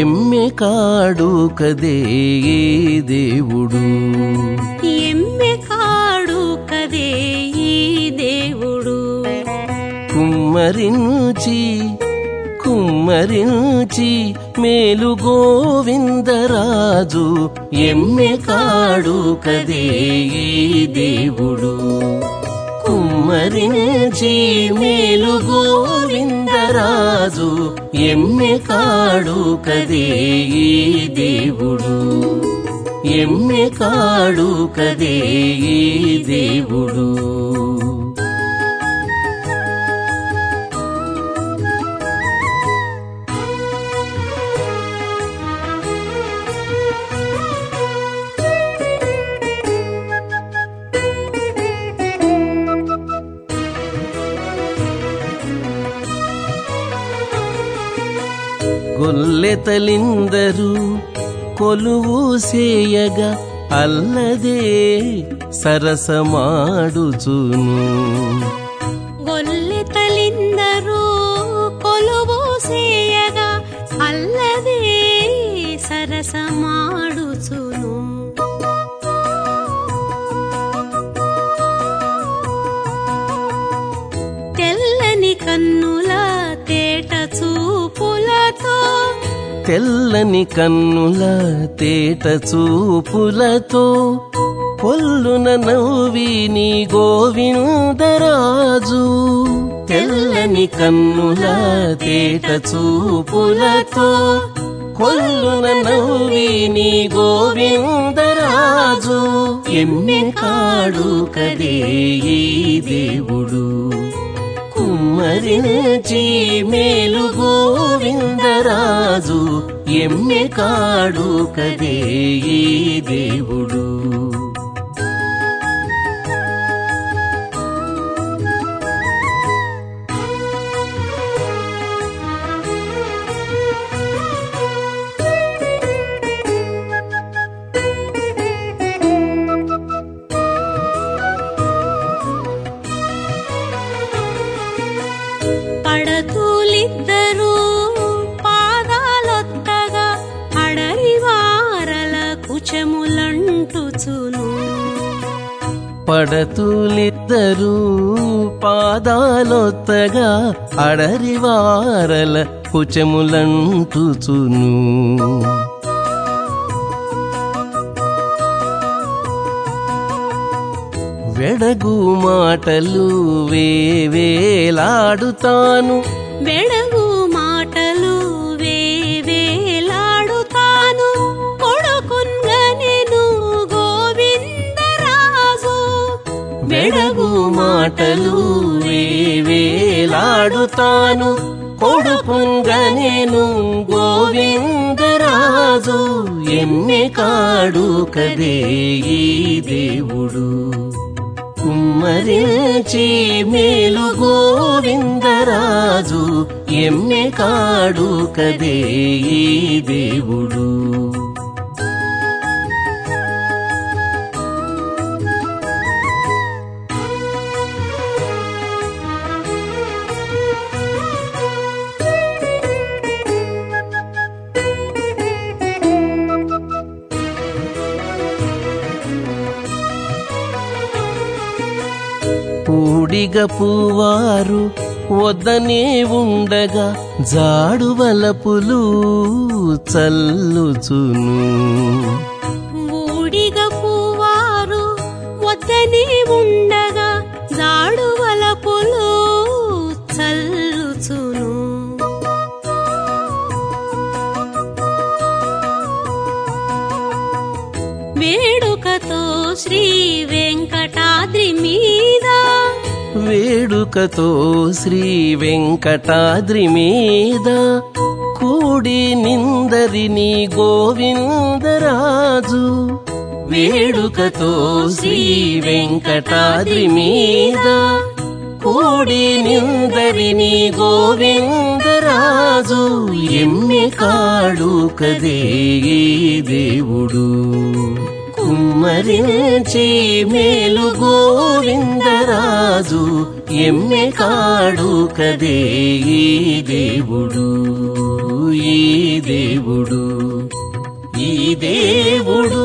ఎమ్మె కాడు కదే దేవుడు? ఎమ్మె కాడు కదే ఈ దేవుడు? కుమ్మరించి కుమ్మరించి మేలు గోవిందరాజు ఎమ్మె కాడు కదే ఈ దేవుడు. కుమ్మరించి మేలు గోవిందరాజు ఎమ్మె కాడు కదే ఈ దేవుడు. ఎమ్మె కాడు కదే ఈ దేవుడు. గొల్లెతలిందరు కొలువు సేయగా అల్లదే సరసమాడుచును. గొల్లె తలిందరూ కొలువు సేయగా అల్లదే సరసమాడుచును. తెల్లని కన్నుల తేట చూపు తెల్లని కన్నుల తేట చూపులతో పొల్లున నవ్విని గోవిందరాజు. తెల్లని కన్నుల తేట చూపులతో కొల్లున నవ్విని గోవిందరాజు. ఎమ్మె కాడు కదే ఈ దేవుడు. కుమ్మరించి మేలు గోవిందరాజు ఎమ్మె కాడు కదే ఈ దేవుడు. పడతూలిద్దరూ పాదాలొత్తగా అడరి వారల కుచములంటుచును. పడతులిద్దరూ పాదాలొత్తగా అడరివారల కుచములంటుచును. వెడగు మాటలు వేవేలాడుతాను. వెడగు మాటలు వేవేలాడుతాను. కొడుకున్గనెను గోవిందరాజు. వెడగు మాటలు వేవేలాడుతాను. కొడుకుంగనేను గోవిందరాజు. ఎన్ని కాడు కదే ఈ దేవుడు. కుమ్మరించి మేలు గోవిందరాజు ఎమ్మె కాడు కదే ఈ దేవుడు. పూడిగ పువారు వద్దనే ఉండగా జాడువలపులు చల్లుచును. బూడిగ పువ్వారు వద్దనే ఉండగా జాడువల పులు చల్లుచును. వేడుకతో శ్రీ వెంకటాద్రి మీ వేడుకతో శ్రీ వెంకటాద్రి మీద కూడి నిందరిని గోవిందరాజు. వేడుకతో శ్రీ వెంకటాద్రి మీద కూడి నిందరిని గోవిందరాజు. ఎమ్మె కాడు కదే దేవుడు. కుమ్మరించి మేలు గోవిందరాజు ఎమ్మె కాడు కదే ఈ దేవుడు ఈ దేవుడు ఈ దేవుడు.